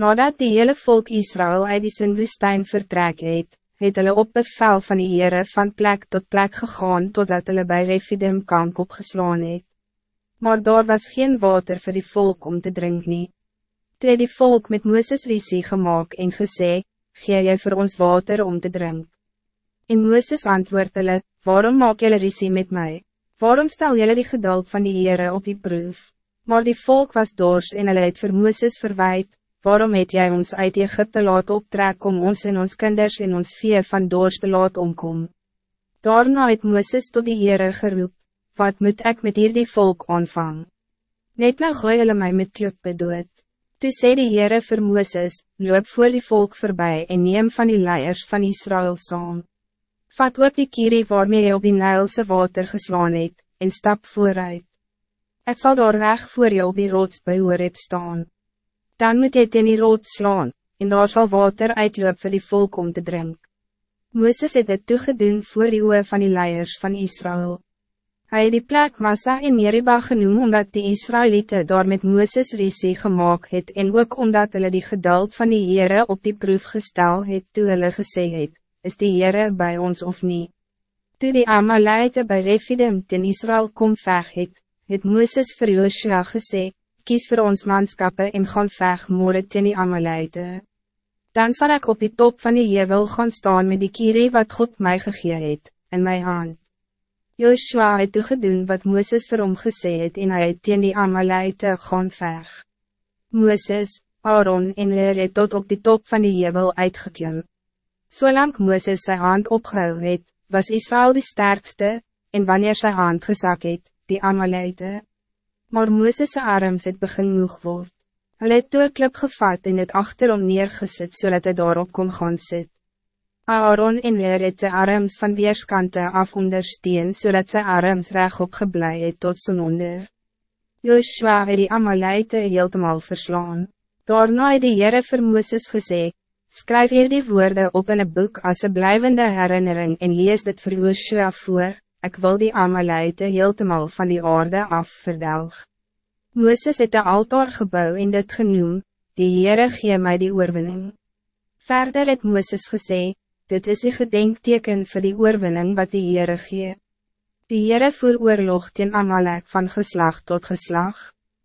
Nadat die hele volk Israël uit die Sinwoestijn vertrek het, het hulle op bevel van die Heere van plek tot plek gegaan totdat hulle bij Refidim kamp opgeslaan het. Maar daar was geen water voor die volk om te drinken. nie. Toe die volk met Mooses risie gemaakt en gesê, gee jy voor ons water om te drinken. En Mooses antwoord hulle, waarom maak jylle risie met mij? Waarom stel jylle die geduld van die Heere op die proef? Maar die volk was dors en hulle het vir Mooses verwijt, waarom het jij ons uit Egypte laat optrek om ons en ons kinders en ons vee van doors te laat omkom? Daarna het Mooses tot die Heere geroep, wat moet ik met hier die volk aanvang? Net nou gooi hulle my met klippe dood. Toe sê die Heere vir Mooses, loop voor die volk voorbij en neem van die leiers van Israël saam. Vat ook die kierie waarmee jy op die Nijlse water geslaan het, en stap vooruit. Ik zal daar weg voor jou op die rots bij staan dan moet jy teen die rood slaan, en daar zal water uitloop vir die volk om te drink. Mooses het dit toegedoen voor die oe van die leiers van Israël. Hij het die plek Massa en Meriba genoem omdat die Israëlieten daar met Mooses risie gemaakt het en ook omdat hulle die geduld van die Heere op die proef gestel het toe hulle gesê het, is die Heere bij ons of niet? Toe die Amalite bij Refidim ten Israël kom veg het, het Mooses vir Joshua gesê, kies voor ons manskappen en gaan veg moore teen die Amalite. Dan zal ik op die top van die jevel gaan staan met die kierie wat God mij gegee het, in mijn hand. Joshua het toegedoen wat Mooses vir hom gesê het en hy het teen die Amalite gaan veg. Mooses, Aaron en Leer het tot op die top van die jevel uitgeklim. Zolang so Mooses zijn hand opgehou het, was Israël de sterkste, en wanneer zijn hand gezak het, die Amalite maar Mooses' arms het begin moeg word. Hulle het toe klip gevat en het achterom neergesit zodat so hy daarop kon gaan sit. Aaron en Leer het sy arms van weerskante af ondersteun zodat so sy arms rechtop geblei het tot son onder. Joshua het die Amalite heeltemal verslaan. Daarna het die Heere vir Mooses gesê, skryf hier die woorden op in een boek als een blijvende herinnering en lees dit vir Joshua voor, ik wil die Amalite heeltemal van die aarde af verdelg. Mooses het een altaar gebouw in dit genoem, die Heere gee my die oorwinning. Verder het Mooses gesê, dit is een gedenkteken voor die oorwinning wat die Heere gee. Die Heere voer oorlog teen Amalek van geslag tot geslag.